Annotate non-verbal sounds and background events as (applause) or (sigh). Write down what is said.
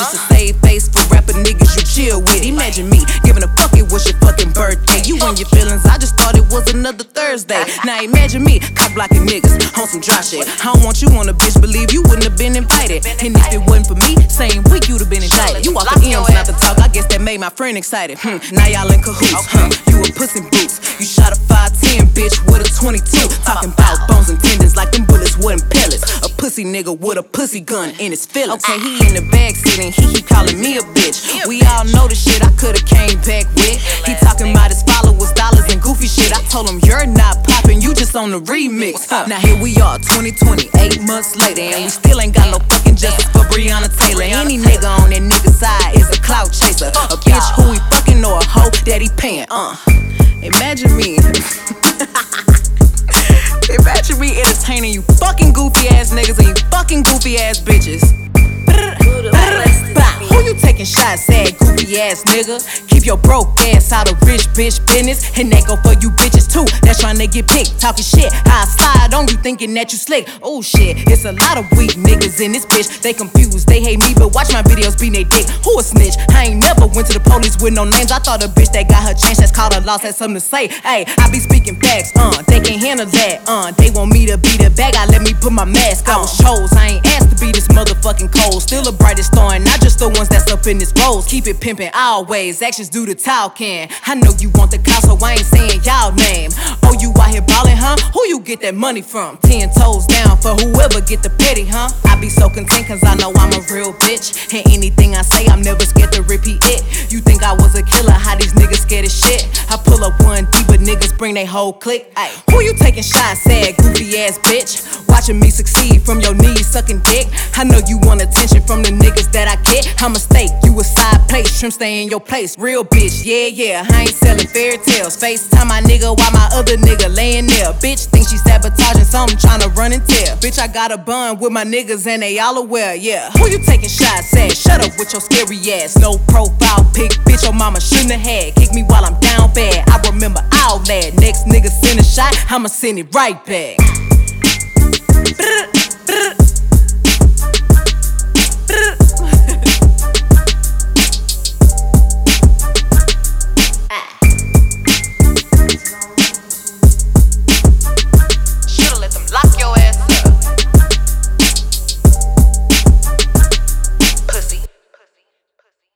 Just a save face for rapper niggas you chill with. Imagine me giving a fuck it was your fucking birthday. You and your feelings, I just thought it was another Thursday. Now imagine me cop blocking niggas on some dry shit. I don't want you on a bitch, believe you wouldn't have been invited. And if it wasn't for me, same week you'd have been indicted. You walk the M's not to talk, I guess that made my friend excited. Hmm, now y'all in cahoots. Huh, you a pussy boots. You shot a 5'10 bitch with a 22. Talking about bones and tendons like them bullets wasn't pellets. A pussy nigga with a pussy gun in his feelings. Okay, he in the back sitting, he keep calling me a bitch. We all know the shit I could've came back with. He talking about his followers, dollars, and goofy shit. I told him you're not popping, you just on the remix. Now here we are, 2020, eight months later, and we still ain't got no fucking justice for Breonna Taylor. Any nigga on that nigga side is a clout chaser, a bitch who he fucking or a hoe that he paying. Uh, imagine me. (laughs) Imagine me entertaining you fucking goofy ass niggas and you fucking goofy ass bitches. Who you taking shots at, goofy ass nigga? Keep your broke ass out of rich bitch business, and that go for you bitches too. That's trying to get picked, talking shit. I slide on you thinking that you slick. Oh shit, it's a lot of weak niggas in this bitch. They confused, they hate me, but watch my videos beat they dick. Who a snitch? I ain't never went to the police with no names. I thought a bitch that got her chance that's called a loss had something to say. Hey, I be speaking facts, uh, they can't handle that, uh. They want me to be the bag, I let me put my mask on. I was chose, I ain't asked to be this motherfucking cold. Still the brightest star, and not just the ones that's up in this rose. Keep it pimpin' always, actions do the talking. I know you want the clout, so I ain't saying y'all name. Get that money from? Ten toes down for whoever get the petty, huh? I be so content cause I know I'm a real bitch. And anything I say, I'm never scared to repeat it. You think I was a killer, how these niggas scared as shit? I pull up one deep, but niggas bring they whole clique. Ay, who you taking shots at, goofy ass bitch? Watching me succeed from your knees sucking dick. I know you want attention from the niggas that I get. I'm a mistake, you a side plate, shrimp stay in your place. Real bitch, yeah, yeah. I ain't selling fairy tales. FaceTime my nigga while my other nigga laying there. Bitch think she sabotaging something, tryna run and tell. Bitch, I got a bun with my niggas and they all aware, yeah. Who you taking shots at? Shut up with your scary ass. No profile pic, bitch, your mama shouldn't have had. Kick me while I'm down bad. I remember all that. Next nigga send a shot, I'ma send it right back.